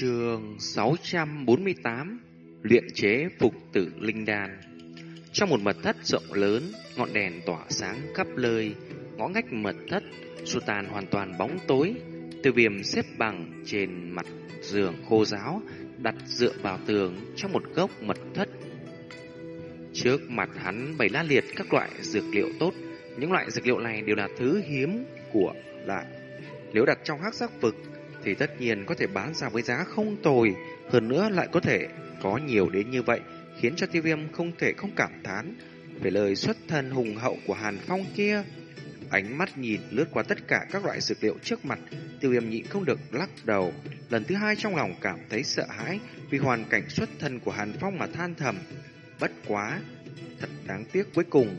Trường 648 Luyện chế phục tử linh đan Trong một mật thất rộng lớn, ngọn đèn tỏa sáng khắp nơi, ngõ ngách mật thất, sụt tàn hoàn toàn bóng tối, từ viêm xếp bằng trên mặt giường khô giáo, đặt dựa vào tường trong một góc mật thất. Trước mặt hắn bày la liệt các loại dược liệu tốt, những loại dược liệu này đều là thứ hiếm của lại. Nếu đặt trong hắc sắc vực thì tất nhiên có thể bán ra với giá không tồi, hơn nữa lại có thể có nhiều đến như vậy, khiến cho tiêu viêm không thể không cảm thán về lời xuất thân hùng hậu của Hàn Phong kia. Ánh mắt nhìn lướt qua tất cả các loại dược liệu trước mặt, tiêu viêm nhịn không được lắc đầu. Lần thứ hai trong lòng cảm thấy sợ hãi vì hoàn cảnh xuất thân của Hàn Phong mà than thầm. Bất quá, thật đáng tiếc cuối cùng,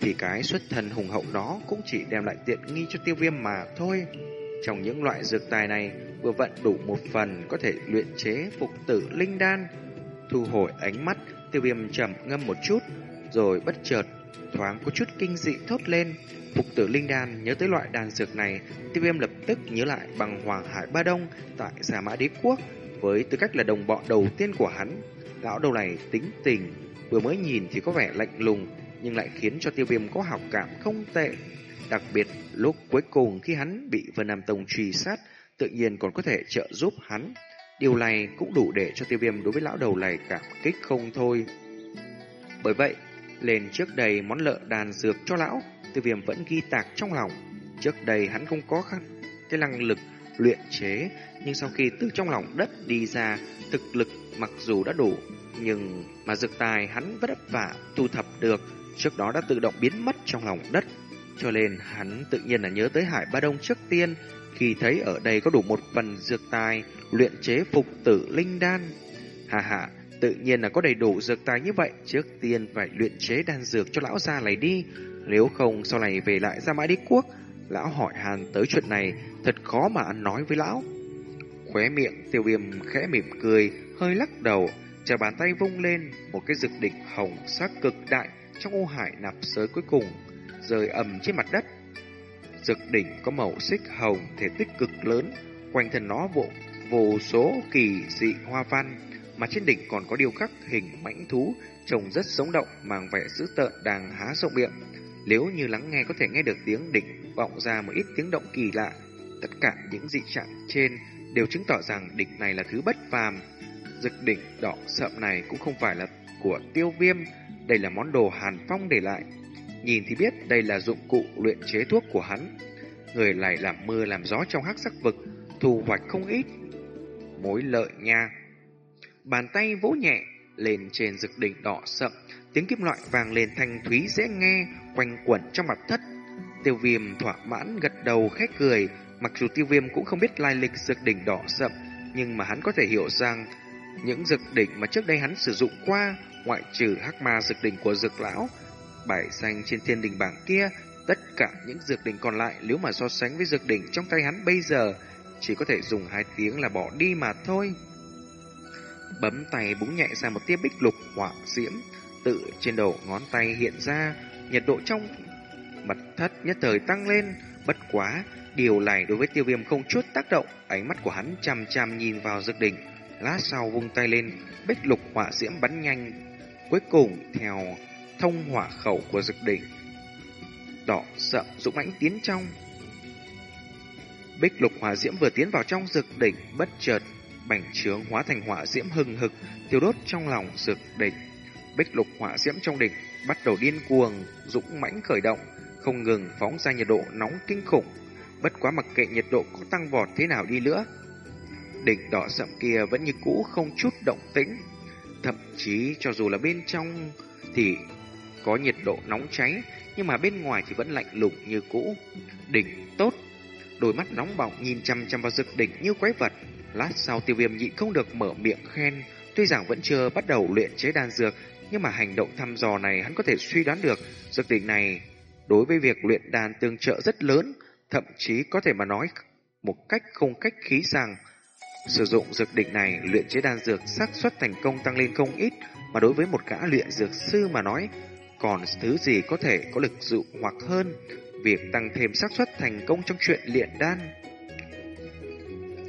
thì cái xuất thân hùng hậu đó cũng chỉ đem lại tiện nghi cho tiêu viêm mà thôi. Trong những loại dược tài này, vừa vận đủ một phần có thể luyện chế phục tử linh đan. Thu hồi ánh mắt, tiêu viêm trầm ngâm một chút, rồi bất chợt, thoáng có chút kinh dị thốt lên. Phục tử linh đan nhớ tới loại đan dược này, tiêu viêm lập tức nhớ lại bằng Hoàng Hải Ba Đông tại Gia Mã Đế Quốc, với tư cách là đồng bọn đầu tiên của hắn. Lão đầu này tính tình, vừa mới nhìn thì có vẻ lạnh lùng, nhưng lại khiến cho tiêu viêm có học cảm không tệ. Đặc biệt lúc cuối cùng khi hắn bị Vân Nam Tông truy sát, tự nhiên còn có thể trợ giúp hắn. Điều này cũng đủ để cho tiêu viêm đối với lão đầu này cảm kích không thôi. Bởi vậy, lên trước đây món lợ đàn dược cho lão, tiêu viêm vẫn ghi tạc trong lòng. Trước đây hắn không có khăn, cái năng lực luyện chế, nhưng sau khi từ trong lòng đất đi ra, thực lực mặc dù đã đủ, nhưng mà dược tài hắn vất vả thu thập được, trước đó đã tự động biến mất trong lòng đất. Cho nên hắn tự nhiên là nhớ tới Hải Ba Đông trước tiên khi thấy ở đây có đủ một phần dược tài luyện chế phục tử linh đan. Hà hà, tự nhiên là có đầy đủ dược tài như vậy, trước tiên phải luyện chế đan dược cho lão ra này đi. Nếu không sau này về lại ra mãi đế quốc, lão hỏi hàn tới chuyện này, thật khó mà ăn nói với lão. Khóe miệng tiêu viêm khẽ mỉm cười, hơi lắc đầu, chờ bàn tay vung lên, một cái dược đỉnh hồng sắc cực đại trong ô hải nạp sới cuối cùng rơi ầm trên mặt đất. Dược đỉnh có màu xích hồng, thể tích cực lớn, quanh thân nó bộ vô số kỳ dị hoa văn, mà trên đỉnh còn có điêu khắc hình mãnh thú, trông rất sống động, mang vẻ dữ tợn đang há rộng miệng. Nếu như lắng nghe có thể nghe được tiếng đỉnh vọng ra một ít tiếng động kỳ lạ, tất cả những dị trạng trên đều chứng tỏ rằng đỉnh này là thứ bất phàm. Dực đỉnh đỏ sậm này cũng không phải là của tiêu viêm, đây là món đồ Hàn Phong để lại. Nhìn thì biết đây là dụng cụ luyện chế thuốc của hắn. Người lại làm mưa làm gió trong hắc sắc vực, thu hoạch không ít. Mối lợi nha. Bàn tay vỗ nhẹ lên trên rực đỉnh đỏ sậm, tiếng kim loại vàng lên thanh thúy dễ nghe, quanh quẩn trong mặt thất. Tiêu viêm thỏa mãn gật đầu khét cười, mặc dù tiêu viêm cũng không biết lai lịch rực đỉnh đỏ sậm, nhưng mà hắn có thể hiểu rằng những dược đỉnh mà trước đây hắn sử dụng qua, ngoại trừ hắc ma dược đỉnh của dược lão, bài xanh trên thiên đình bảng kia, tất cả những dược đỉnh còn lại nếu mà so sánh với dược đỉnh trong tay hắn bây giờ, chỉ có thể dùng hai tiếng là bỏ đi mà thôi. Bấm tay búng nhẹ ra một tia bích lục hỏa diễm, tự trên đầu ngón tay hiện ra, nhiệt độ trong mật thất nhất thời tăng lên, bất quá, điều này đối với tiêu viêm không chút tác động, ánh mắt của hắn chằm chằm nhìn vào dược đỉnh, lát sau vung tay lên, bích lục hỏa diễm bắn nhanh, cuối cùng theo thông hỏa khẩu của dực đỉnh. Đỏ sậm dũng mãnh tiến trong. Bích lục hỏa diễm vừa tiến vào trong dực đỉnh, bất chợt bành trướng hóa thành hỏa diễm hừng hực, tiêu đốt trong lòng dực đỉnh. Bích lục hỏa diễm trong đỉnh bắt đầu điên cuồng, dũng mãnh khởi động, không ngừng phóng ra nhiệt độ nóng kinh khủng. Bất quá mặc kệ nhiệt độ có tăng vọt thế nào đi nữa, đỉnh đỏ sậm kia vẫn như cũ không chút động tĩnh. Thậm chí cho dù là bên trong thì có nhiệt độ nóng cháy, nhưng mà bên ngoài thì vẫn lạnh lùng như cũ. Đỉnh tốt, đôi mắt nóng bỏng nhìn chăm chăm vào dược đỉnh như quái vật. Lát sau tiêu viêm nhịn không được mở miệng khen, tuy rằng vẫn chưa bắt đầu luyện chế đan dược, nhưng mà hành động thăm dò này hắn có thể suy đoán được dược đỉnh này đối với việc luyện đan tương trợ rất lớn, thậm chí có thể mà nói một cách không cách khí rằng sử dụng dược đỉnh này luyện chế đan dược xác suất thành công tăng lên không ít, mà đối với một gã luyện dược sư mà nói, còn thứ gì có thể có lực dụ hoặc hơn việc tăng thêm xác suất thành công trong chuyện luyện đan.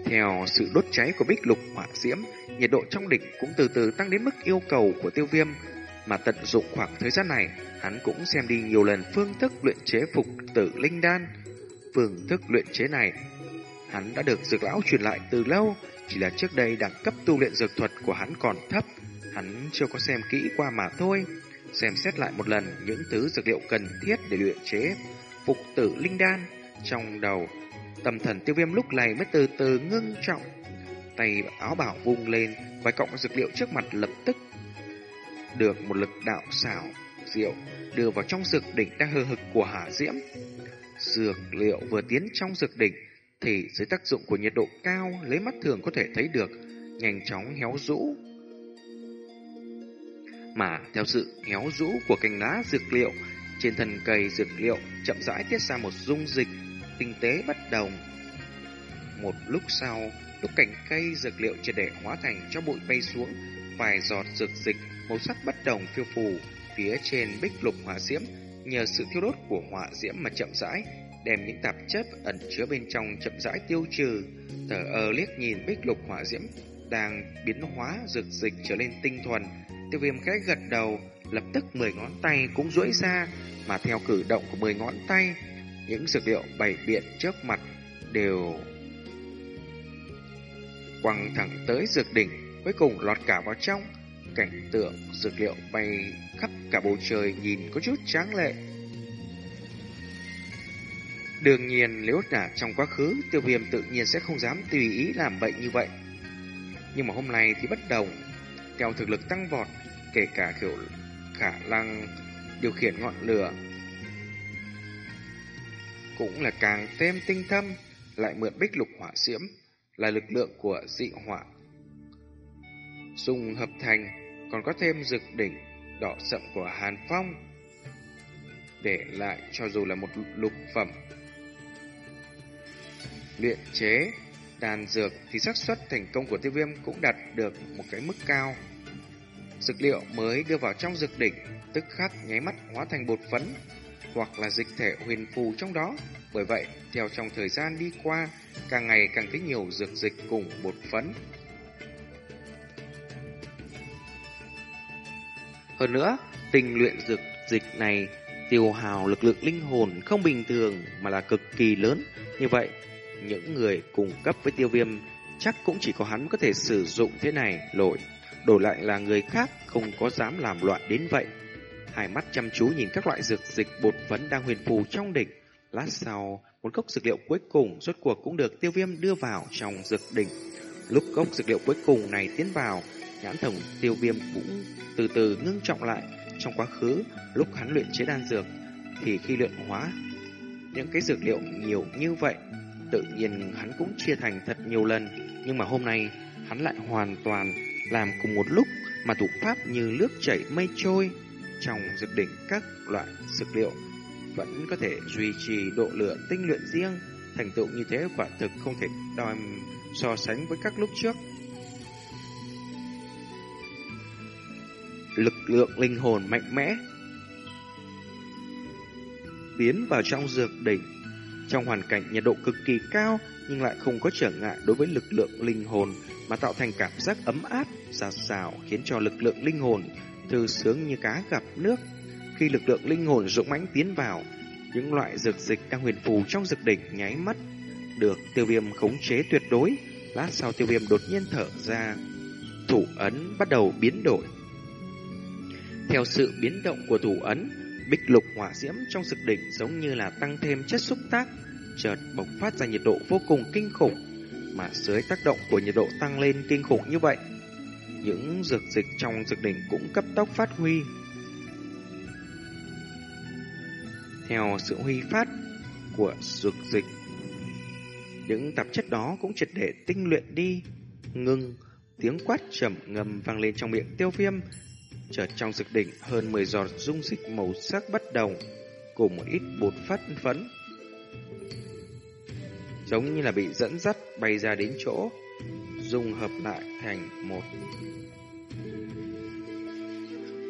Theo sự đốt cháy của bích lục hỏa diễm, nhiệt độ trong đỉnh cũng từ từ tăng đến mức yêu cầu của tiêu viêm, mà tận dụng khoảng thời gian này, hắn cũng xem đi nhiều lần phương thức luyện chế phục tử linh đan. Phương thức luyện chế này, hắn đã được dược lão truyền lại từ lâu, chỉ là trước đây đẳng cấp tu luyện dược thuật của hắn còn thấp, hắn chưa có xem kỹ qua mà thôi. Xem xét lại một lần những thứ dược liệu cần thiết để luyện chế phục tử linh đan trong đầu. Tâm thần tiêu viêm lúc này mới từ từ ngưng trọng. Tay áo bảo vung lên, vài cọng dược liệu trước mặt lập tức được một lực đạo xảo, diệu đưa vào trong dược đỉnh đang hơ hực của hỏa diễm. Dược liệu vừa tiến trong dược đỉnh thì dưới tác dụng của nhiệt độ cao lấy mắt thường có thể thấy được nhanh chóng héo rũ. Mà theo sự héo rũ của cành lá dược liệu, trên thân cây dược liệu chậm rãi tiết ra một dung dịch tinh tế bất đồng. Một lúc sau, lúc cành cây dược liệu triệt để hóa thành cho bụi bay xuống, vài giọt dược dịch màu sắc bất đồng phiêu phù phía trên bích lục hỏa diễm, nhờ sự thiêu đốt của hỏa diễm mà chậm rãi đem những tạp chất ẩn chứa bên trong chậm rãi tiêu trừ. Thở ơ liếc nhìn bích lục hỏa diễm đang biến hóa dược dịch trở nên tinh thuần, tiêu viêm khẽ gật đầu, lập tức mười ngón tay cũng duỗi ra, mà theo cử động của mười ngón tay, những dược liệu bày biện trước mặt đều quăng thẳng tới dược đỉnh, cuối cùng lọt cả vào trong. Cảnh tượng dược liệu bay khắp cả bầu trời nhìn có chút tráng lệ. Đương nhiên nếu là trong quá khứ tiêu viêm tự nhiên sẽ không dám tùy ý làm bệnh như vậy. Nhưng mà hôm nay thì bất đồng. Theo thực lực tăng vọt, kể cả kiểu khả năng điều khiển ngọn lửa cũng là càng thêm tinh thâm, lại mượn bích lục hỏa diễm là lực lượng của dị hỏa. Dùng hợp thành còn có thêm dược đỉnh đỏ sậm của Hàn Phong để lại cho dù là một lục phẩm luyện chế đàn dược thì xác suất thành công của tiêu viêm cũng đạt được một cái mức cao. Dược liệu mới đưa vào trong dược đỉnh, tức khắc nháy mắt hóa thành bột phấn hoặc là dịch thể huyền phù trong đó. Bởi vậy, theo trong thời gian đi qua, càng ngày càng thấy nhiều dược dịch cùng bột phấn. Hơn nữa, tình luyện dược dịch này tiêu hào lực lượng linh hồn không bình thường mà là cực kỳ lớn. Như vậy, những người cùng cấp với tiêu viêm chắc cũng chỉ có hắn có thể sử dụng thế này lội. Đổi lại là người khác không có dám làm loạn đến vậy. Hai mắt chăm chú nhìn các loại dược dịch bột phấn đang huyền phù trong đỉnh. Lát sau, một cốc dược liệu cuối cùng rốt cuộc cũng được tiêu viêm đưa vào trong dược đỉnh. Lúc cốc dược liệu cuối cùng này tiến vào, nhãn thần tiêu viêm cũng từ từ ngưng trọng lại. Trong quá khứ, lúc hắn luyện chế đan dược, thì khi luyện hóa, những cái dược liệu nhiều như vậy Tự nhiên hắn cũng chia thành thật nhiều lần, nhưng mà hôm nay hắn lại hoàn toàn làm cùng một lúc mà thủ pháp như nước chảy mây trôi. Trong dược đỉnh các loại dược liệu vẫn có thể duy trì độ lửa tinh luyện riêng, thành tựu như thế quả thực không thể đòi so sánh với các lúc trước. Lực lượng linh hồn mạnh mẽ biến vào trong dược đỉnh trong hoàn cảnh nhiệt độ cực kỳ cao nhưng lại không có trở ngại đối với lực lượng linh hồn mà tạo thành cảm giác ấm áp, xào xào khiến cho lực lượng linh hồn thư sướng như cá gặp nước. Khi lực lượng linh hồn dũng mãnh tiến vào, những loại dược dịch đang huyền phù trong dược đỉnh nháy mắt được tiêu viêm khống chế tuyệt đối. Lát sau tiêu viêm đột nhiên thở ra, thủ ấn bắt đầu biến đổi. Theo sự biến động của thủ ấn, Bích lục hỏa diễm trong dược đỉnh giống như là tăng thêm chất xúc tác, chợt bộc phát ra nhiệt độ vô cùng kinh khủng, mà dưới tác động của nhiệt độ tăng lên kinh khủng như vậy, những dược dịch trong dược đỉnh cũng cấp tốc phát huy. Theo sự huy phát của dược dịch, những tạp chất đó cũng triệt để tinh luyện đi, ngưng, tiếng quát trầm ngầm vang lên trong miệng tiêu viêm, Chợt trong dược đỉnh hơn 10 giọt dung dịch màu sắc bất đồng cùng một ít bột phát phấn. Giống như là bị dẫn dắt bay ra đến chỗ, dùng hợp lại thành một.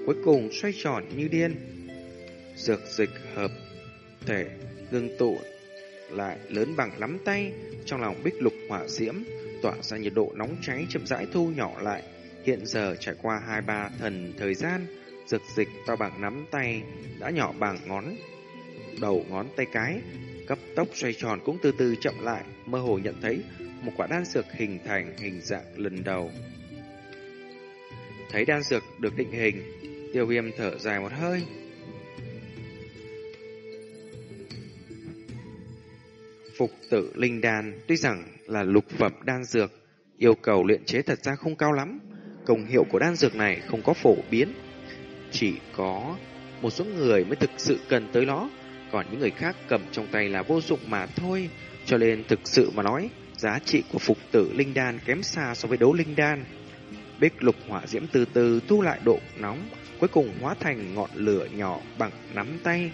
Cuối cùng xoay tròn như điên. Dược dịch hợp thể ngưng tụ lại lớn bằng nắm tay, trong lòng bích lục hỏa diễm, tỏa ra nhiệt độ nóng cháy chậm rãi thu nhỏ lại. Hiện giờ trải qua hai ba thần thời gian, dược dịch to bằng nắm tay đã nhỏ bằng ngón đầu ngón tay cái, cấp tốc xoay tròn cũng từ từ chậm lại, mơ hồ nhận thấy một quả đan dược hình thành hình dạng lần đầu. Thấy đan dược được định hình, tiêu viêm thở dài một hơi. Phục tử linh đan tuy rằng là lục phẩm đan dược, yêu cầu luyện chế thật ra không cao lắm. Công hiệu của đan dược này không có phổ biến. Chỉ có một số người mới thực sự cần tới nó, còn những người khác cầm trong tay là vô dụng mà thôi. Cho nên thực sự mà nói, giá trị của phục tử linh đan kém xa so với đấu linh đan. Bích lục hỏa diễm từ từ thu lại độ nóng, cuối cùng hóa thành ngọn lửa nhỏ bằng nắm tay.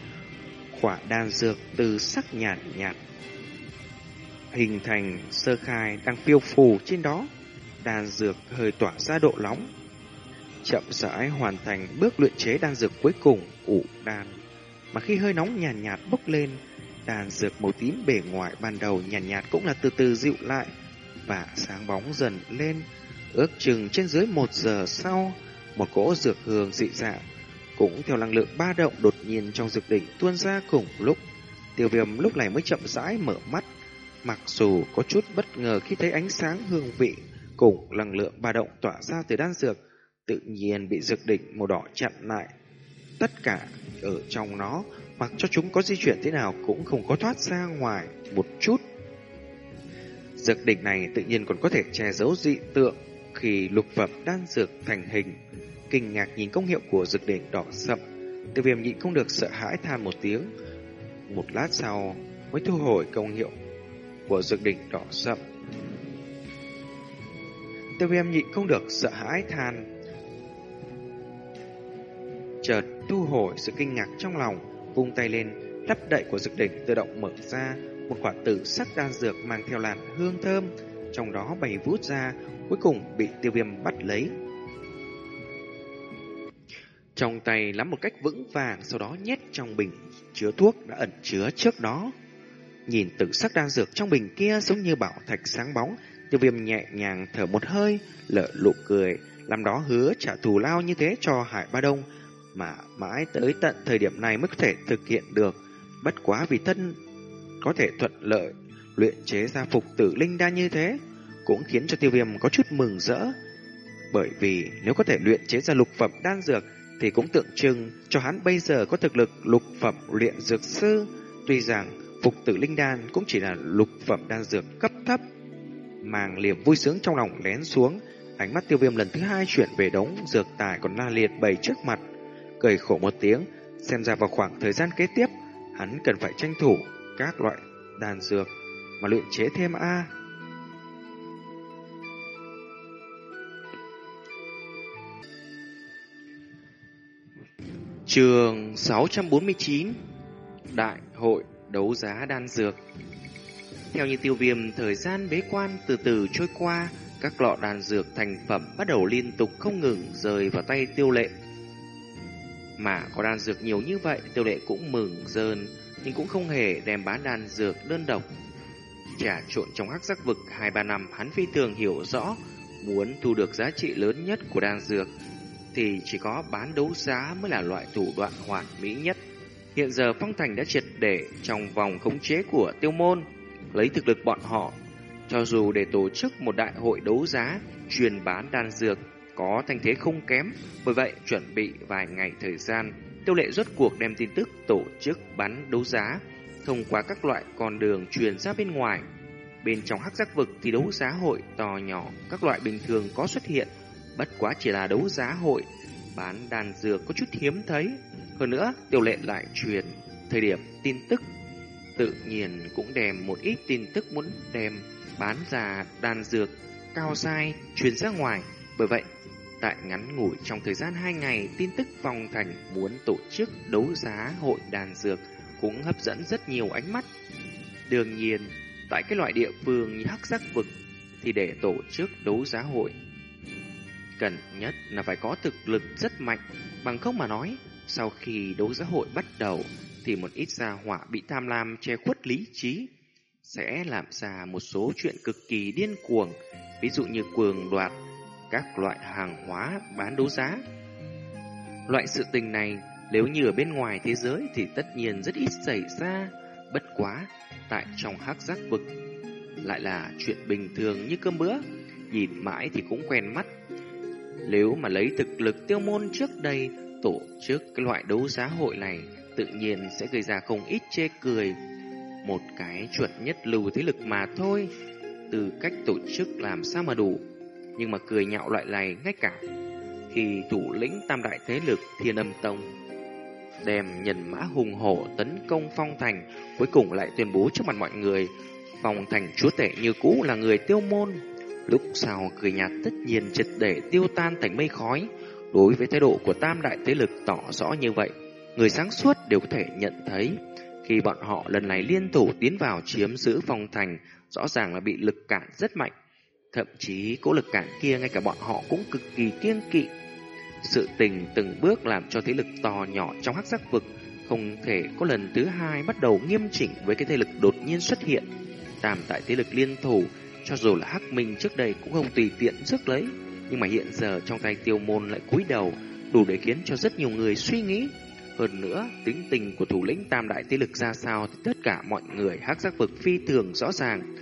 khỏa đan dược từ sắc nhạt nhạt, hình thành sơ khai đang phiêu phù trên đó. Đan dược hơi tỏa ra độ nóng, chậm rãi hoàn thành bước luyện chế đan dược cuối cùng, ủ đan. Mà khi hơi nóng nhàn nhạt, nhạt bốc lên, đàn dược màu tím bề ngoài ban đầu nhàn nhạt, nhạt cũng là từ từ dịu lại và sáng bóng dần lên. Ước chừng trên dưới một giờ sau, một cỗ dược hương dị dạng cũng theo năng lượng ba động đột nhiên trong dược đỉnh tuôn ra cùng lúc. Tiêu viêm lúc này mới chậm rãi mở mắt, mặc dù có chút bất ngờ khi thấy ánh sáng hương vị cùng năng lượng ba động tỏa ra từ đan dược, tự nhiên bị dược đỉnh màu đỏ chặn lại. Tất cả ở trong nó, mặc cho chúng có di chuyển thế nào cũng không có thoát ra ngoài một chút. Dược đỉnh này tự nhiên còn có thể che giấu dị tượng khi lục phẩm đan dược thành hình. Kinh ngạc nhìn công hiệu của dược đỉnh đỏ sậm, tiêu viêm nhịn không được sợ hãi than một tiếng. Một lát sau mới thu hồi công hiệu của dược đỉnh đỏ sậm. Tiêu viêm nhịn không được sợ hãi than chợt thu hồi sự kinh ngạc trong lòng, vung tay lên, lắp đậy của dược đỉnh tự động mở ra, một quả tử sắc đan dược mang theo làn hương thơm, trong đó bày vút ra, cuối cùng bị tiêu viêm bắt lấy. Trong tay nắm một cách vững vàng, sau đó nhét trong bình chứa thuốc đã ẩn chứa trước đó. Nhìn tử sắc đan dược trong bình kia giống như bảo thạch sáng bóng, tiêu viêm nhẹ nhàng thở một hơi, lợ lụ cười, làm đó hứa trả thù lao như thế cho Hải Ba Đông, mà mãi tới tận thời điểm này mới có thể thực hiện được. Bất quá vì thân có thể thuận lợi luyện chế ra phục tử linh đan như thế, cũng khiến cho tiêu viêm có chút mừng rỡ. Bởi vì nếu có thể luyện chế ra lục phẩm đan dược thì cũng tượng trưng cho hắn bây giờ có thực lực lục phẩm luyện dược sư. Tuy rằng phục tử linh đan cũng chỉ là lục phẩm đan dược cấp thấp. Màng liềm vui sướng trong lòng lén xuống, ánh mắt tiêu viêm lần thứ hai chuyển về đống dược tài còn la liệt bày trước mặt cười khổ một tiếng, xem ra vào khoảng thời gian kế tiếp, hắn cần phải tranh thủ các loại đan dược mà luyện chế thêm A. Trường 649 Đại hội đấu giá đan dược Theo như tiêu viêm, thời gian bế quan từ từ trôi qua, các lọ đan dược thành phẩm bắt đầu liên tục không ngừng rời vào tay tiêu lệ. Mà có đan dược nhiều như vậy, tiêu lệ cũng mừng rơn, nhưng cũng không hề đem bán đan dược đơn độc. Trả trộn trong hắc giác vực 2-3 năm, hắn phi thường hiểu rõ, muốn thu được giá trị lớn nhất của đan dược, thì chỉ có bán đấu giá mới là loại thủ đoạn hoàn mỹ nhất. Hiện giờ Phong Thành đã triệt để trong vòng khống chế của tiêu môn, lấy thực lực bọn họ, cho dù để tổ chức một đại hội đấu giá, truyền bán đan dược, có thanh thế không kém, bởi vậy chuẩn bị vài ngày thời gian, tiêu lệ rốt cuộc đem tin tức tổ chức bán đấu giá, thông qua các loại con đường truyền ra bên ngoài. Bên trong hắc giác vực thì đấu giá hội to nhỏ, các loại bình thường có xuất hiện, bất quá chỉ là đấu giá hội, bán đàn dược có chút hiếm thấy. Hơn nữa, tiêu lệ lại truyền thời điểm tin tức, tự nhiên cũng đem một ít tin tức muốn đem bán ra đàn dược cao sai truyền ra ngoài. Bởi vậy, Tại ngắn ngủi trong thời gian 2 ngày, tin tức vòng Thành muốn tổ chức đấu giá hội đàn dược cũng hấp dẫn rất nhiều ánh mắt. Đương nhiên, tại cái loại địa phương như Hắc Giác Vực thì để tổ chức đấu giá hội, cần nhất là phải có thực lực rất mạnh, bằng không mà nói, sau khi đấu giá hội bắt đầu thì một ít gia hỏa bị tham lam che khuất lý trí, sẽ làm ra một số chuyện cực kỳ điên cuồng, ví dụ như cuồng đoạt các loại hàng hóa bán đấu giá. Loại sự tình này nếu như ở bên ngoài thế giới thì tất nhiên rất ít xảy ra, bất quá tại trong hắc giác vực lại là chuyện bình thường như cơm bữa, nhìn mãi thì cũng quen mắt. Nếu mà lấy thực lực tiêu môn trước đây tổ chức cái loại đấu giá hội này tự nhiên sẽ gây ra không ít chê cười. Một cái chuẩn nhất lưu thế lực mà thôi, từ cách tổ chức làm sao mà đủ. Nhưng mà cười nhạo loại này ngay cả khi thủ lĩnh tam đại thế lực thiên âm tông đem nhân mã hùng hổ tấn công phong thành, cuối cùng lại tuyên bố trước mặt mọi người, phong thành chúa tể như cũ là người tiêu môn. Lúc sau cười nhạt tất nhiên triệt để tiêu tan thành mây khói. Đối với thái độ của tam đại thế lực tỏ rõ như vậy, người sáng suốt đều có thể nhận thấy. Khi bọn họ lần này liên thủ tiến vào chiếm giữ phong thành, rõ ràng là bị lực cản rất mạnh thậm chí cỗ lực cản kia ngay cả bọn họ cũng cực kỳ kiêng kỵ sự tình từng bước làm cho thế lực to nhỏ trong hắc giác vực không thể có lần thứ hai bắt đầu nghiêm chỉnh với cái thế lực đột nhiên xuất hiện. Tam tại thế lực liên thủ, cho dù là hắc minh trước đây cũng không tùy tiện rước lấy, nhưng mà hiện giờ trong tay tiêu môn lại cúi đầu, đủ để khiến cho rất nhiều người suy nghĩ. Hơn nữa, tính tình của thủ lĩnh tam đại thế lực ra sao thì tất cả mọi người hắc giác vực phi thường rõ ràng.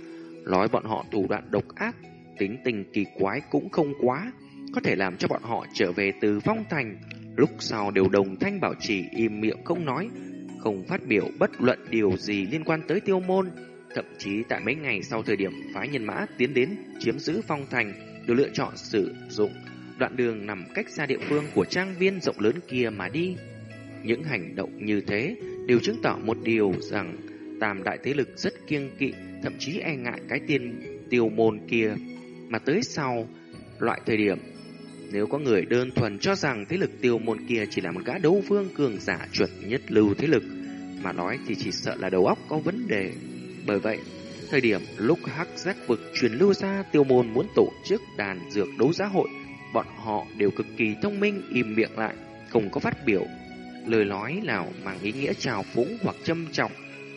Nói bọn họ thủ đoạn độc ác, tính tình kỳ quái cũng không quá, có thể làm cho bọn họ trở về từ phong thành, lúc sau đều đồng thanh bảo trì im miệng không nói, không phát biểu bất luận điều gì liên quan tới tiêu môn. Thậm chí tại mấy ngày sau thời điểm phái nhân mã tiến đến chiếm giữ phong thành, đều lựa chọn sử dụng đoạn đường nằm cách xa địa phương của trang viên rộng lớn kia mà đi. Những hành động như thế đều chứng tỏ một điều rằng tam đại thế lực rất kiêng kỵ, thậm chí e ngại cái tiền tiêu môn kia. Mà tới sau, loại thời điểm nếu có người đơn thuần cho rằng thế lực tiêu môn kia chỉ là một gã đấu vương cường giả chuẩn nhất lưu thế lực, mà nói thì chỉ sợ là đầu óc có vấn đề. Bởi vậy, thời điểm lúc hắc giác vực truyền lưu ra tiêu môn muốn tổ chức đàn dược đấu giá hội, bọn họ đều cực kỳ thông minh im miệng lại, không có phát biểu. Lời nói nào mang ý nghĩa trào phúng hoặc châm trọng.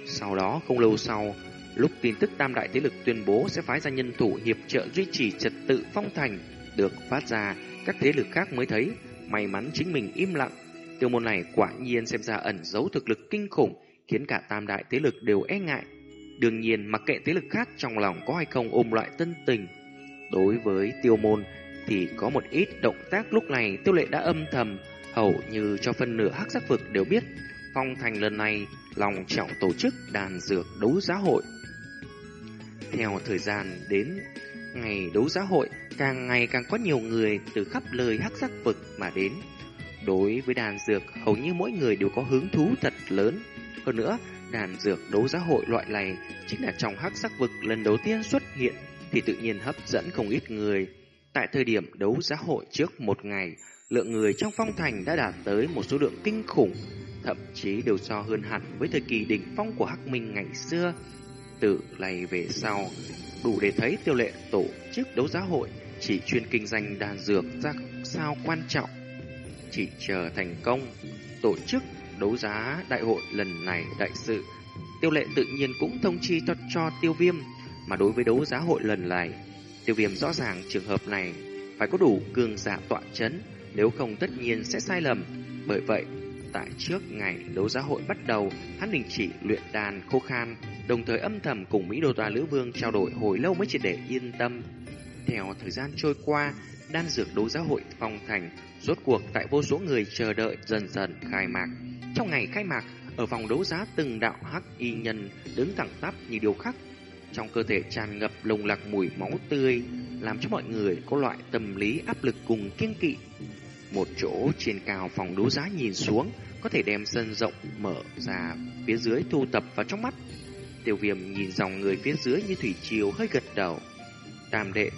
Sau đó không lâu sau, lúc tin tức tam đại thế lực tuyên bố sẽ phái ra nhân thủ hiệp trợ duy trì trật tự phong thành được phát ra các thế lực khác mới thấy, may mắn chính mình im lặng. Tiêu môn này quả nhiên xem ra ẩn giấu thực lực kinh khủng, khiến cả tam đại thế lực đều e ngại. Đương nhiên mặc kệ thế lực khác trong lòng có hay không ôm loại tân tình. Đối với tiêu môn thì có một ít động tác lúc này tiêu lệ đã âm thầm, hầu như cho phân nửa hắc sắc vực đều biết. Phong thành lần này lòng trọng tổ chức đàn dược đấu giá hội. Theo thời gian đến ngày đấu giá hội, càng ngày càng có nhiều người từ khắp lời hắc sắc vực mà đến. Đối với đàn dược, hầu như mỗi người đều có hứng thú thật lớn. Hơn nữa, đàn dược đấu giá hội loại này chính là trong hắc sắc vực lần đầu tiên xuất hiện thì tự nhiên hấp dẫn không ít người. Tại thời điểm đấu giá hội trước một ngày, lượng người trong phong thành đã đạt tới một số lượng kinh khủng, thậm chí đều so hơn hẳn với thời kỳ đỉnh phong của Hắc Minh ngày xưa. Từ này về sau, đủ để thấy tiêu lệ tổ chức đấu giá hội chỉ chuyên kinh doanh đan dược ra sao quan trọng. Chỉ chờ thành công, tổ chức đấu giá đại hội lần này đại sự, tiêu lệ tự nhiên cũng thông chi cho, cho tiêu viêm, mà đối với đấu giá hội lần này, tiêu viêm rõ ràng trường hợp này phải có đủ cường giả tọa chấn, nếu không tất nhiên sẽ sai lầm. Bởi vậy, tại trước ngày đấu giá hội bắt đầu, hắn đình chỉ luyện đàn khô khan, đồng thời âm thầm cùng Mỹ Đô Tòa Lữ Vương trao đổi hồi lâu mới triệt để yên tâm. Theo thời gian trôi qua, đan dược đấu giá hội phong thành, rốt cuộc tại vô số người chờ đợi dần dần khai mạc. Trong ngày khai mạc, ở phòng đấu giá từng đạo hắc y nhân đứng thẳng tắp như điều khắc. Trong cơ thể tràn ngập lồng lạc mùi máu tươi, làm cho mọi người có loại tâm lý áp lực cùng kiên kỵ. Một chỗ trên cao phòng đấu giá nhìn xuống, có thể đem sân rộng mở ra phía dưới thu tập vào trong mắt. Tiêu viêm nhìn dòng người phía dưới như thủy triều hơi gật đầu. Tam đệ,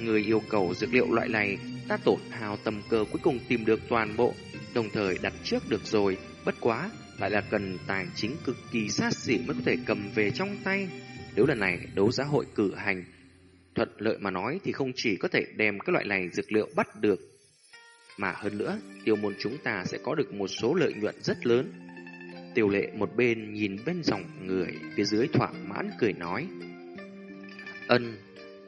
người yêu cầu dược liệu loại này, ta tổn hào tầm cơ cuối cùng tìm được toàn bộ, đồng thời đặt trước được rồi, bất quá, lại là cần tài chính cực kỳ sát xỉ mới có thể cầm về trong tay. Nếu lần này đấu giá hội cử hành, thuận lợi mà nói thì không chỉ có thể đem cái loại này dược liệu bắt được, mà hơn nữa, tiêu môn chúng ta sẽ có được một số lợi nhuận rất lớn. Tiểu lệ một bên nhìn bên dòng người phía dưới thỏa mãn cười nói. Ân,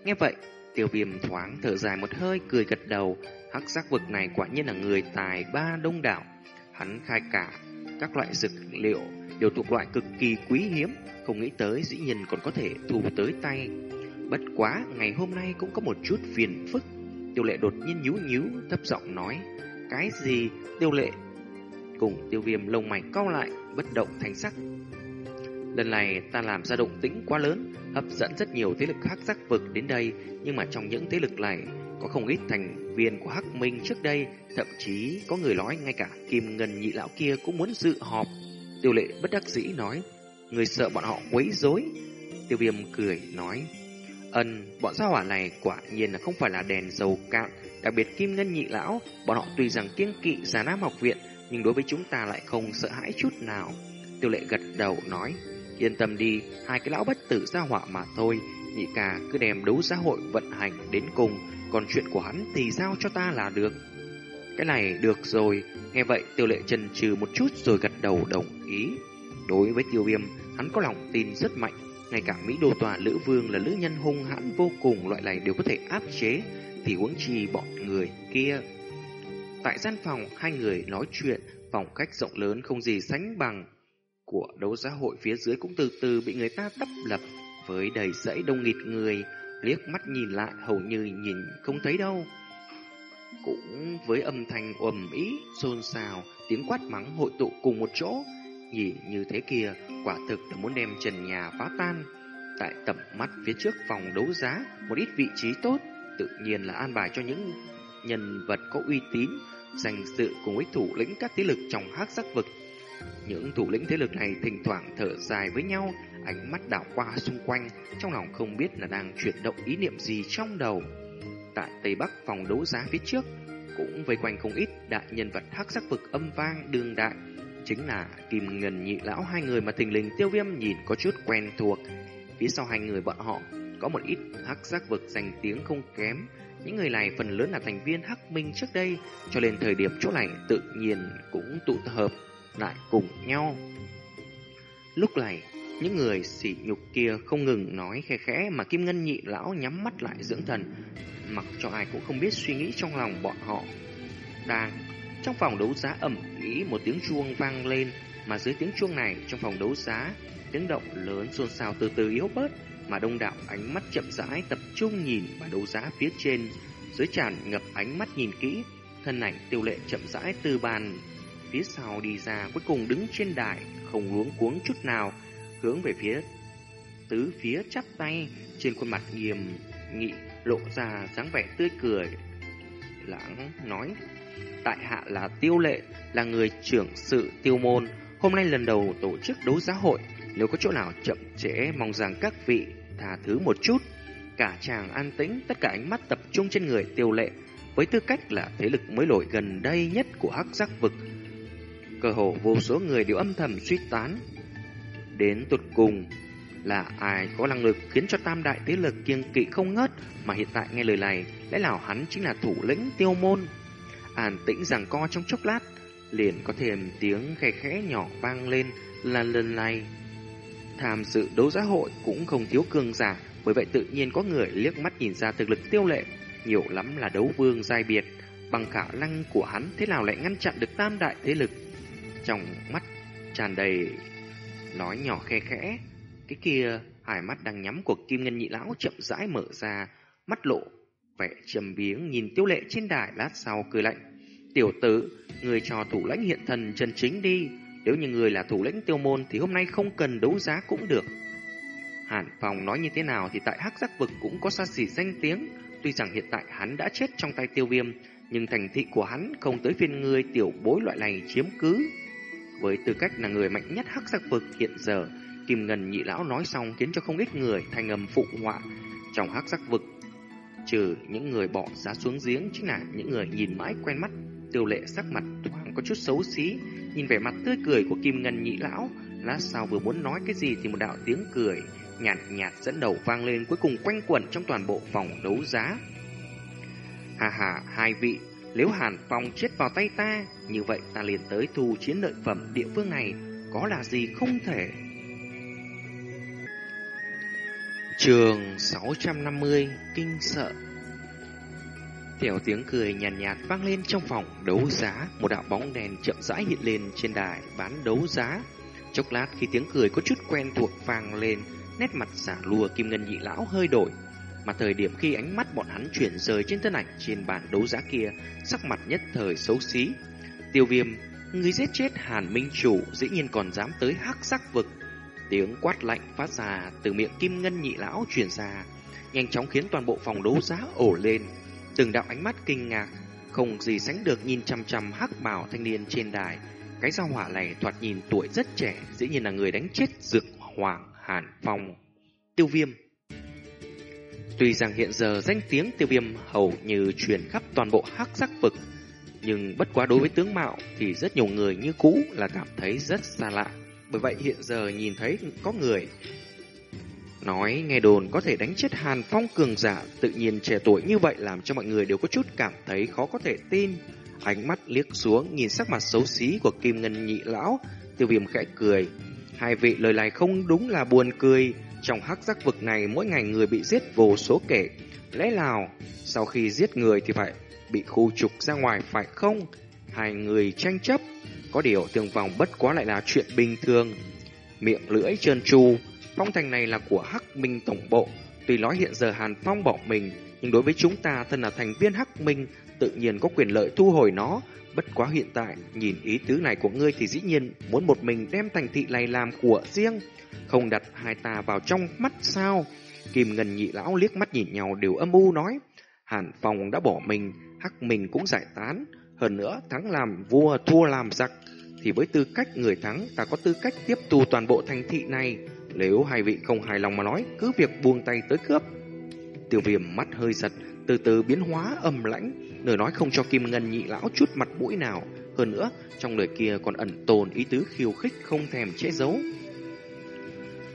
nghe vậy, tiêu viêm thoáng thở dài một hơi cười gật đầu. Hắc giác vực này quả nhiên là người tài ba đông đảo. Hắn khai cả các loại dược liệu đều thuộc loại cực kỳ quý hiếm, không nghĩ tới dĩ nhiên còn có thể thu tới tay. Bất quá, ngày hôm nay cũng có một chút phiền phức. Tiêu lệ đột nhiên nhíu nhíu, thấp giọng nói. Cái gì? Tiêu lệ cùng tiêu viêm lông mày cau lại, bất động thành sắc. Lần này ta làm ra động tĩnh quá lớn, hấp dẫn rất nhiều thế lực khác giác vực đến đây, nhưng mà trong những thế lực này có không ít thành viên của Hắc Minh trước đây, thậm chí có người nói ngay cả Kim Ngân nhị lão kia cũng muốn dự họp. Tiêu lệ bất đắc dĩ nói, người sợ bọn họ quấy rối. Tiêu viêm cười nói, ân, bọn gia hỏa này quả nhiên là không phải là đèn dầu cạn, đặc biệt Kim Ngân nhị lão, bọn họ tuy rằng kiêng kỵ giả nam học viện, nhưng đối với chúng ta lại không sợ hãi chút nào. Tiêu lệ gật đầu nói, yên tâm đi, hai cái lão bất tử gia hỏa mà thôi, nhị ca cứ đem đấu xã hội vận hành đến cùng, còn chuyện của hắn thì giao cho ta là được. Cái này được rồi, nghe vậy tiêu lệ chần chừ một chút rồi gật đầu đồng ý. Đối với tiêu viêm, hắn có lòng tin rất mạnh, ngay cả Mỹ đô tòa Lữ Vương là lữ nhân hung hãn vô cùng loại này đều có thể áp chế, thì huống chi bọn người kia. Tại gian phòng, hai người nói chuyện, phòng cách rộng lớn không gì sánh bằng. Của đấu giá hội phía dưới cũng từ từ bị người ta tấp lập với đầy dãy đông nghịt người, liếc mắt nhìn lại hầu như nhìn không thấy đâu. Cũng với âm thanh ầm ĩ, xôn xao, tiếng quát mắng hội tụ cùng một chỗ, nhìn như thế kia, quả thực là muốn đem trần nhà phá tan. Tại tầm mắt phía trước phòng đấu giá, một ít vị trí tốt, tự nhiên là an bài cho những nhân vật có uy tín, danh dự cùng với thủ lĩnh các thế lực trong hắc sắc vực. Những thủ lĩnh thế lực này thỉnh thoảng thở dài với nhau, ánh mắt đảo qua xung quanh, trong lòng không biết là đang chuyển động ý niệm gì trong đầu. Tại Tây Bắc phòng đấu giá phía trước, cũng vây quanh không ít đại nhân vật hắc sắc vực âm vang đương đại, chính là Kim Ngân Nhị lão hai người mà thình lình Tiêu Viêm nhìn có chút quen thuộc. Phía sau hai người bọn họ có một ít hắc giác vực danh tiếng không kém, những người này phần lớn là thành viên Hắc Minh trước đây, cho nên thời điểm chỗ này tự nhiên cũng tụ hợp lại cùng nhau. Lúc này, những người sỉ nhục kia không ngừng nói khe khẽ mà Kim Ngân nhị lão nhắm mắt lại dưỡng thần, mặc cho ai cũng không biết suy nghĩ trong lòng bọn họ. Đang trong phòng đấu giá ẩm ý một tiếng chuông vang lên, mà dưới tiếng chuông này trong phòng đấu giá, tiếng động lớn xôn xao từ từ yếu bớt, mà đông đảo ánh mắt chậm rãi tập trung nhìn vào đấu giá phía trên, dưới tràn ngập ánh mắt nhìn kỹ, thân ảnh tiêu lệ chậm rãi từ bàn phía sau đi ra cuối cùng đứng trên đài, không luống cuống chút nào, hướng về phía tứ phía chắp tay, trên khuôn mặt nghiêm nghị lộ ra dáng vẻ tươi cười. Lãng nói, tại hạ là tiêu lệ, là người trưởng sự tiêu môn, hôm nay lần đầu tổ chức đấu giá hội, nếu có chỗ nào chậm trễ mong rằng các vị tha thứ một chút. Cả chàng an tĩnh, tất cả ánh mắt tập trung trên người tiêu lệ, với tư cách là thế lực mới nổi gần đây nhất của hắc giác vực. Cơ hồ vô số người đều âm thầm suy tán. Đến tột cùng là ai có năng lực khiến cho tam đại thế lực kiêng kỵ không ngớt mà hiện tại nghe lời này, lẽ nào hắn chính là thủ lĩnh tiêu môn. An tĩnh rằng co trong chốc lát, liền có thêm tiếng khe khẽ nhỏ vang lên là lần này Tham dự đấu giá hội cũng không thiếu cường giả, bởi vậy tự nhiên có người liếc mắt nhìn ra thực lực tiêu lệ, nhiều lắm là đấu vương giai biệt, bằng khả năng của hắn thế nào lại ngăn chặn được tam đại thế lực. Trong mắt tràn đầy nói nhỏ khe khẽ, cái kia hai mắt đang nhắm của Kim Ngân Nhị lão chậm rãi mở ra, mắt lộ vẻ trầm biếng nhìn tiêu lệ trên đài lát sau cười lạnh. Tiểu tử, người cho thủ lãnh hiện thần chân chính đi, nếu như người là thủ lãnh tiêu môn thì hôm nay không cần đấu giá cũng được. Hàn Phong nói như thế nào thì tại Hắc Giác Vực cũng có xa xỉ danh tiếng. Tuy rằng hiện tại hắn đã chết trong tay tiêu viêm, nhưng thành thị của hắn không tới phiên người tiểu bối loại này chiếm cứ. Với tư cách là người mạnh nhất Hắc Giác Vực hiện giờ, Kim Ngân nhị lão nói xong khiến cho không ít người thành âm phụ họa trong Hắc Giác Vực. Trừ những người bỏ giá xuống giếng chính là những người nhìn mãi quen mắt, tiêu lệ sắc mặt thoáng có chút xấu xí, Nhìn vẻ mặt tươi cười của Kim Ngân nhị lão, lát sau vừa muốn nói cái gì thì một đạo tiếng cười nhạt nhạt dẫn đầu vang lên cuối cùng quanh quẩn trong toàn bộ phòng đấu giá. Hà hà, hai vị, nếu Hàn Phong chết vào tay ta, như vậy ta liền tới thu chiến lợi phẩm địa phương này, có là gì không thể. Trường 650 Kinh sợ Theo tiếng cười nhàn nhạt, nhạt vang lên trong phòng đấu giá, một đạo bóng đèn chậm rãi hiện lên trên đài bán đấu giá. Chốc lát khi tiếng cười có chút quen thuộc vang lên, nét mặt giả lùa kim ngân nhị lão hơi đổi. Mà thời điểm khi ánh mắt bọn hắn chuyển rời trên thân ảnh trên bàn đấu giá kia, sắc mặt nhất thời xấu xí. Tiêu viêm, người giết chết Hàn Minh Chủ dĩ nhiên còn dám tới hắc sắc vực. Tiếng quát lạnh phát ra từ miệng kim ngân nhị lão truyền ra, nhanh chóng khiến toàn bộ phòng đấu giá ổ lên. Từng đạo ánh mắt kinh ngạc, không gì sánh được nhìn chăm chăm hắc bảo thanh niên trên đài. Cái giao hỏa này thoạt nhìn tuổi rất trẻ, dĩ nhiên là người đánh chết dược hoàng Hàn Phong. Tiêu viêm Tuy rằng hiện giờ danh tiếng tiêu viêm hầu như truyền khắp toàn bộ hắc giác vực, nhưng bất quá đối với tướng mạo thì rất nhiều người như cũ là cảm thấy rất xa lạ. Bởi vậy hiện giờ nhìn thấy có người nói nghe đồn có thể đánh chết Hàn Phong cường giả tự nhiên trẻ tuổi như vậy làm cho mọi người đều có chút cảm thấy khó có thể tin. Ánh mắt liếc xuống nhìn sắc mặt xấu xí của Kim Ngân nhị lão, tiêu viêm khẽ cười. Hai vị lời này không đúng là buồn cười, trong hắc giác vực này mỗi ngày người bị giết vô số kể. Lẽ nào sau khi giết người thì phải bị khu trục ra ngoài phải không? Hai người tranh chấp, có điều thương vong bất quá lại là chuyện bình thường. Miệng lưỡi trơn tru, phong thành này là của Hắc Minh Tổng Bộ. Tuy nói hiện giờ Hàn Phong bỏ mình, nhưng đối với chúng ta thân là thành viên Hắc Minh, tự nhiên có quyền lợi thu hồi nó. Bất quá hiện tại, nhìn ý tứ này của ngươi thì dĩ nhiên muốn một mình đem thành thị này làm của riêng. Không đặt hai ta vào trong mắt sao? Kim Ngân nhị lão liếc mắt nhìn nhau đều âm u nói. Hàn Phong đã bỏ mình, Hắc Minh cũng giải tán. Hơn nữa, thắng làm vua, thua làm giặc. Thì với tư cách người thắng, ta có tư cách tiếp tù toàn bộ thành thị này. Nếu hai vị không hài lòng mà nói, cứ việc buông tay tới cướp. Tiêu viêm mắt hơi giật, từ từ biến hóa âm lãnh, lời nói không cho Kim Ngân nhị lão chút mặt mũi nào. Hơn nữa, trong lời kia còn ẩn tồn ý tứ khiêu khích không thèm che giấu.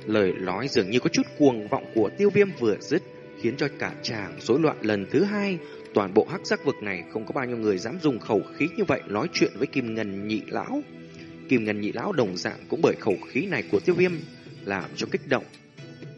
Lời nói dường như có chút cuồng vọng của tiêu viêm vừa dứt, khiến cho cả chàng rối loạn lần thứ hai. Toàn bộ hắc giác vực này không có bao nhiêu người dám dùng khẩu khí như vậy nói chuyện với Kim Ngân nhị lão. Kim Ngân nhị lão đồng dạng cũng bởi khẩu khí này của tiêu viêm làm cho kích động.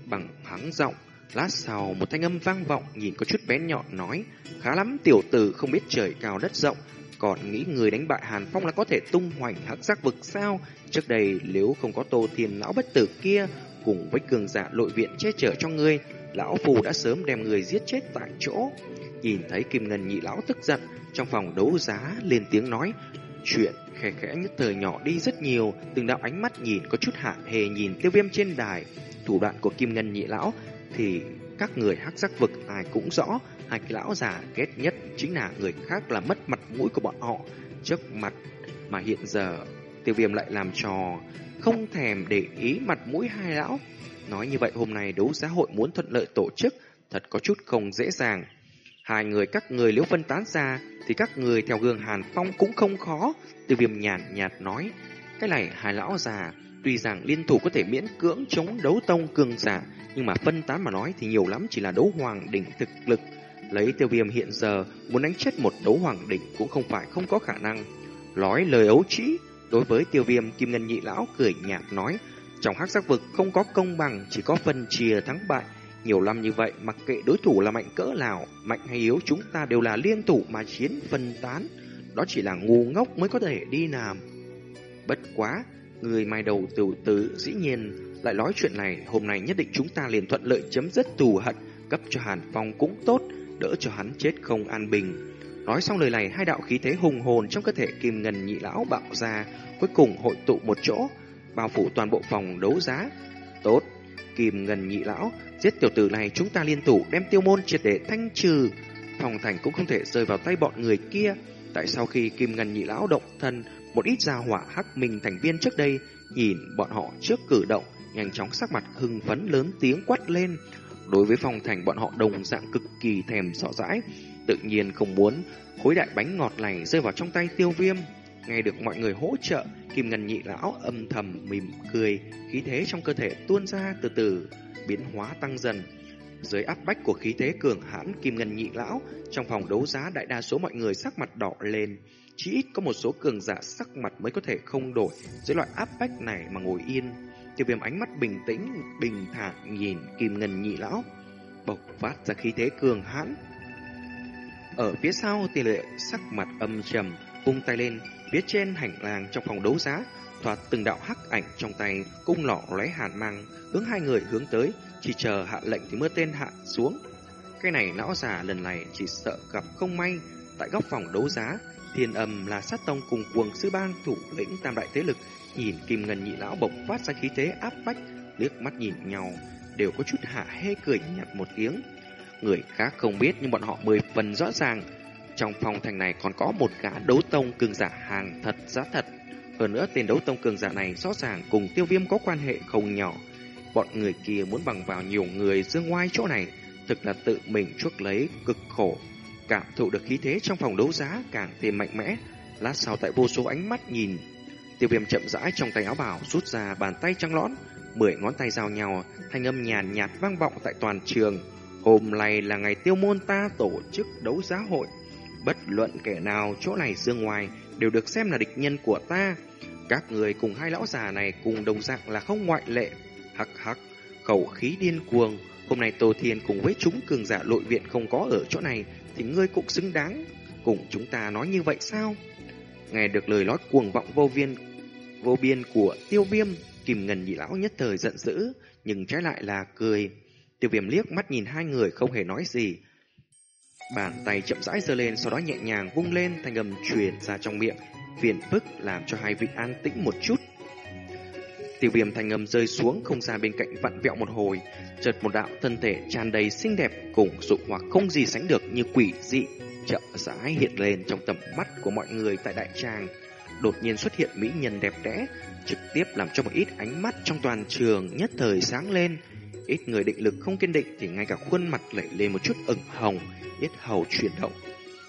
Bằng hắng giọng, lát sau một thanh âm vang vọng nhìn có chút bén nhọn nói, khá lắm tiểu tử không biết trời cao đất rộng, còn nghĩ người đánh bại Hàn Phong là có thể tung hoành hắc giác vực sao? Trước đây nếu không có Tô Thiên lão bất tử kia cùng với cường giả nội viện che chở cho ngươi, lão phù đã sớm đem người giết chết tại chỗ. Nhìn thấy Kim Ngân nhị lão tức giận, trong phòng đấu giá lên tiếng nói, chuyện khẽ khẽ nhất thời nhỏ đi rất nhiều, từng đạo ánh mắt nhìn có chút hạ hề nhìn tiêu viêm trên đài, thủ đoạn của Kim Ngân nhị lão thì các người hắc giác vực ai cũng rõ, hai cái lão già ghét nhất chính là người khác là mất mặt mũi của bọn họ trước mặt mà hiện giờ tiêu viêm lại làm trò không thèm để ý mặt mũi hai lão. Nói như vậy hôm nay đấu giá hội muốn thuận lợi tổ chức, thật có chút không dễ dàng. Hai người các người nếu phân tán ra, thì các người theo gương Hàn Phong cũng không khó. Từ viêm nhàn nhạt nói, cái này hai lão già, tuy rằng liên thủ có thể miễn cưỡng chống đấu tông cường giả, nhưng mà phân tán mà nói thì nhiều lắm chỉ là đấu hoàng đỉnh thực lực. Lấy tiêu viêm hiện giờ, muốn đánh chết một đấu hoàng đỉnh cũng không phải không có khả năng. Nói lời ấu trĩ, Đối với tiêu viêm, Kim Ngân Nhị Lão cười nhạt nói, trong hắc giác vực không có công bằng, chỉ có phân chia thắng bại. Nhiều năm như vậy, mặc kệ đối thủ là mạnh cỡ nào, mạnh hay yếu, chúng ta đều là liên thủ mà chiến phân tán. Đó chỉ là ngu ngốc mới có thể đi làm. Bất quá, người mai đầu từ từ dĩ nhiên lại nói chuyện này, hôm nay nhất định chúng ta liền thuận lợi chấm dứt thù hận, cấp cho Hàn Phong cũng tốt, đỡ cho hắn chết không an bình. Nói xong lời này, hai đạo khí thế hùng hồn trong cơ thể kim ngân nhị lão bạo ra, cuối cùng hội tụ một chỗ, bao phủ toàn bộ phòng đấu giá. Tốt, kim ngân nhị lão, giết tiểu tử này chúng ta liên thủ đem tiêu môn triệt để thanh trừ. Phòng thành cũng không thể rơi vào tay bọn người kia. Tại sau khi kim ngân nhị lão động thân, một ít gia hỏa hắc minh thành viên trước đây, nhìn bọn họ trước cử động, nhanh chóng sắc mặt hưng phấn lớn tiếng quát lên. Đối với phòng thành bọn họ đồng dạng cực kỳ thèm sợ dãi, tự nhiên không muốn khối đại bánh ngọt này rơi vào trong tay tiêu viêm. Nghe được mọi người hỗ trợ, Kim Ngân nhị lão âm thầm mỉm cười, khí thế trong cơ thể tuôn ra từ từ, biến hóa tăng dần. Dưới áp bách của khí thế cường hãn kim ngân nhị lão, trong phòng đấu giá đại đa số mọi người sắc mặt đỏ lên. Chỉ ít có một số cường giả sắc mặt mới có thể không đổi dưới loại áp bách này mà ngồi yên. Tiêu viêm ánh mắt bình tĩnh, bình thản nhìn kim ngân nhị lão, bộc phát ra khí thế cường hãn. Ở phía sau tỷ lệ sắc mặt âm trầm, vung tay lên, phía trên hành lang trong phòng đấu giá, thoạt từng đạo hắc ảnh trong tay, cung lọ lóe hàn mang, hướng hai người hướng tới, chỉ chờ hạ lệnh thì mưa tên hạ xuống. Cái này lão già lần này chỉ sợ gặp không may, tại góc phòng đấu giá, thiên âm là sát tông cùng cuồng sư bang thủ lĩnh tam đại thế lực, nhìn kim ngân nhị lão bộc phát ra khí thế áp bách, liếc mắt nhìn nhau, đều có chút hạ hê cười nhạt một tiếng. Người khác không biết nhưng bọn họ mười phần rõ ràng, trong phòng thành này còn có một gã đấu tông cường giả hàng thật giá thật. Hơn nữa tên đấu tông cường giả này rõ ràng cùng tiêu viêm có quan hệ không nhỏ. Bọn người kia muốn bằng vào nhiều người dương ngoài chỗ này, thực là tự mình chuốc lấy cực khổ. Cảm thụ được khí thế trong phòng đấu giá càng thêm mạnh mẽ. Lát sau tại vô số ánh mắt nhìn, tiêu viêm chậm rãi trong tay áo bảo rút ra bàn tay trắng lõn, mười ngón tay giao nhau, thanh âm nhàn nhạt vang vọng tại toàn trường. Hôm nay là ngày tiêu môn ta tổ chức đấu giá hội. Bất luận kẻ nào chỗ này dương ngoài đều được xem là địch nhân của ta. Các người cùng hai lão già này cùng đồng dạng là không ngoại lệ. Hắc hắc, khẩu khí điên cuồng. Hôm nay Tô Thiên cùng với chúng cường giả nội viện không có ở chỗ này thì ngươi cũng xứng đáng. Cùng chúng ta nói như vậy sao? Nghe được lời nói cuồng vọng vô viên vô biên của tiêu viêm, kìm ngần nhị lão nhất thời giận dữ, nhưng trái lại là cười. Tiêu viêm liếc mắt nhìn hai người không hề nói gì. Bàn tay chậm rãi giơ lên sau đó nhẹ nhàng vung lên thành âm truyền ra trong miệng, phiền phức làm cho hai vị an tĩnh một chút. Tiêu viêm thanh âm rơi xuống không gian bên cạnh vặn vẹo một hồi, chợt một đạo thân thể tràn đầy xinh đẹp cùng dụng hoặc không gì sánh được như quỷ dị chậm rãi hiện lên trong tầm mắt của mọi người tại đại tràng. Đột nhiên xuất hiện mỹ nhân đẹp đẽ, trực tiếp làm cho một ít ánh mắt trong toàn trường nhất thời sáng lên. Ít người định lực không kiên định thì ngay cả khuôn mặt lẩy lên một chút ửng hồng, yết hầu chuyển động.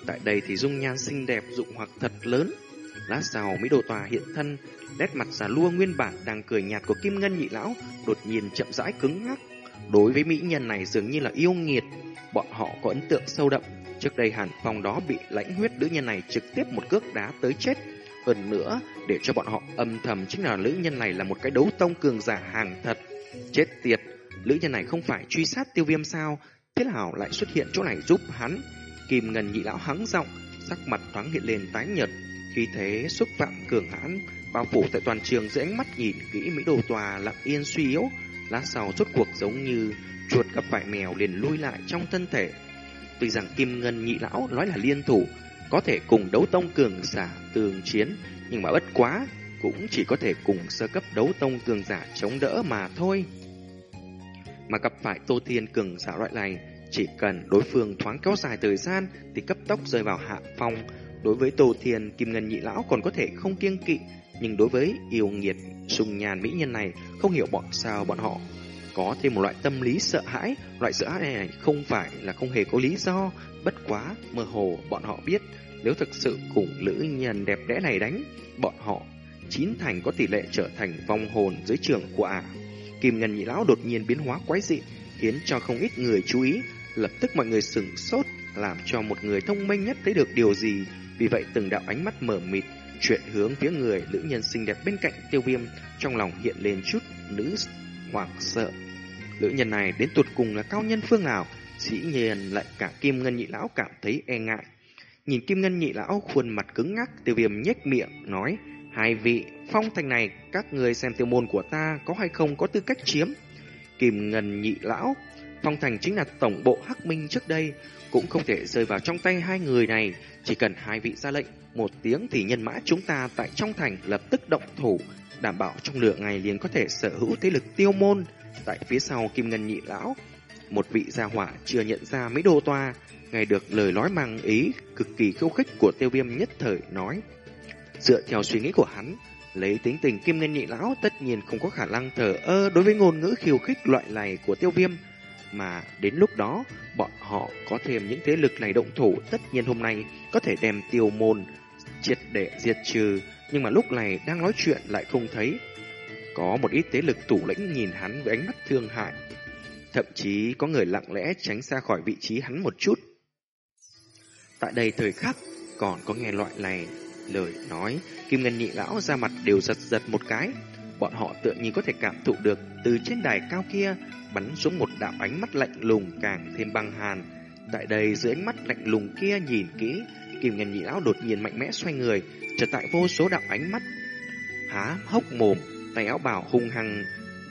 Tại đây thì dung nhan xinh đẹp dụng hoặc thật lớn. Lát sau Mỹ Đồ Tòa hiện thân, nét mặt già lua nguyên bản đang cười nhạt của Kim Ngân nhị lão đột nhiên chậm rãi cứng ngắc. Đối với mỹ nhân này dường như là yêu nghiệt, bọn họ có ấn tượng sâu đậm. Trước đây Hàn Phong đó bị lãnh huyết nữ nhân này trực tiếp một cước đá tới chết. Hơn nữa, để cho bọn họ âm thầm chính là nữ nhân này là một cái đấu tông cường giả hàng thật. Chết tiệt, lữ nhân này không phải truy sát tiêu viêm sao? thiết hảo lại xuất hiện chỗ này giúp hắn? Kim ngân nhị lão hắng giọng, sắc mặt thoáng hiện lên tái nhợt, khi thế xúc phạm cường hãn bao phủ tại toàn trường dưới ánh mắt nhìn kỹ mỹ đồ tòa lặng yên suy yếu, lát sau rốt cuộc giống như chuột gặp phải mèo liền lui lại trong thân thể. Tuy rằng Kim Ngân nhị lão nói là liên thủ, có thể cùng đấu tông cường giả tường chiến, nhưng mà bất quá cũng chỉ có thể cùng sơ cấp đấu tông cường giả chống đỡ mà thôi. Mà gặp phải Tô Thiên cường giả loại này, chỉ cần đối phương thoáng kéo dài thời gian thì cấp tốc rơi vào hạ phong. Đối với Tô Thiên, Kim Ngân nhị lão còn có thể không kiêng kỵ, nhưng đối với yêu nghiệt, sùng nhàn mỹ nhân này, không hiểu bọn sao bọn họ có thêm một loại tâm lý sợ hãi. Loại sợ hãi này không phải là không hề có lý do, bất quá mơ hồ bọn họ biết nếu thực sự cùng nữ nhân đẹp đẽ này đánh, bọn họ chín thành có tỷ lệ trở thành vong hồn dưới trường của ả. Kim Ngân Nhị Lão đột nhiên biến hóa quái dị, khiến cho không ít người chú ý. Lập tức mọi người sừng sốt, làm cho một người thông minh nhất thấy được điều gì. Vì vậy từng đạo ánh mắt mở mịt, chuyển hướng phía người nữ nhân xinh đẹp bên cạnh tiêu viêm, trong lòng hiện lên chút nữ hoảng sợ. Nữ nhân này đến tuột cùng là cao nhân phương nào, dĩ nhiên lại cả Kim Ngân Nhị Lão cảm thấy e ngại. Nhìn Kim Ngân Nhị Lão khuôn mặt cứng ngắc, tiêu viêm nhếch miệng, nói, hai vị, phong thành này, các người xem tiêu môn của ta có hay không có tư cách chiếm. Kim Ngân Nhị Lão, phong thành chính là tổng bộ Hắc Minh trước đây, cũng không thể rơi vào trong tay hai người này, chỉ cần hai vị ra lệnh, một tiếng thì nhân mã chúng ta tại trong thành lập tức động thủ, đảm bảo trong lửa ngày liền có thể sở hữu thế lực tiêu môn. Tại phía sau Kim Ngân Nhị Lão, một vị gia hỏa chưa nhận ra mấy đô toa, nghe được lời nói mang ý cực kỳ khiêu khích của tiêu viêm nhất thời nói. Dựa theo suy nghĩ của hắn, lấy tính tình Kim Ngân Nhị Lão tất nhiên không có khả năng thờ ơ đối với ngôn ngữ khiêu khích loại này của tiêu viêm, mà đến lúc đó bọn họ có thêm những thế lực này động thủ tất nhiên hôm nay có thể đem tiêu môn triệt để diệt trừ. Nhưng mà lúc này đang nói chuyện lại không thấy. Có một ít thế lực thủ lĩnh nhìn hắn với ánh mắt thương hại. Thậm chí có người lặng lẽ tránh xa khỏi vị trí hắn một chút. Tại đây thời khắc, còn có nghe loại này lời nói, Kim Ngân nhị lão ra mặt đều giật giật một cái. Bọn họ tựa như có thể cảm thụ được từ trên đài cao kia bắn xuống một đạo ánh mắt lạnh lùng càng thêm băng hàn. Tại đây dưới ánh mắt lạnh lùng kia nhìn kỹ, Kim Ngân nhị lão đột nhiên mạnh mẽ xoay người, trở tại vô số đạo ánh mắt há hốc mồm, tay áo bảo hung hăng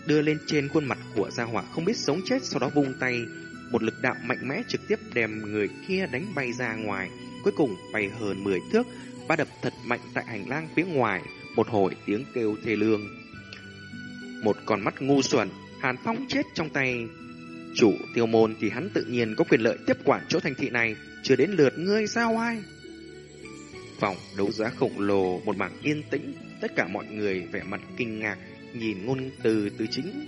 đưa lên trên khuôn mặt của gia hỏa không biết sống chết sau đó vung tay một lực đạo mạnh mẽ trực tiếp đem người kia đánh bay ra ngoài cuối cùng bay hơn 10 thước va đập thật mạnh tại hành lang phía ngoài một hồi tiếng kêu thê lương một con mắt ngu xuẩn hàn phong chết trong tay chủ tiêu môn thì hắn tự nhiên có quyền lợi tiếp quản chỗ thành thị này chưa đến lượt ngươi sao ai phòng đấu giá khổng lồ một mảng yên tĩnh tất cả mọi người vẻ mặt kinh ngạc nhìn ngôn từ từ chính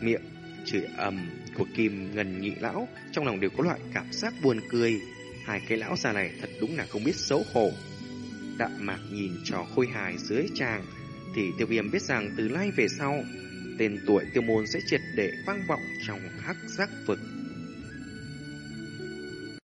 miệng chửi ầm của Kim Ngân nhị lão, trong lòng đều có loại cảm giác buồn cười. Hai cái lão già này thật đúng là không biết xấu hổ. Đạm mạc nhìn trò khôi hài dưới chàng, thì tiêu viêm biết rằng từ nay về sau, tên tuổi tiêu môn sẽ triệt để vang vọng trong hắc giác vực.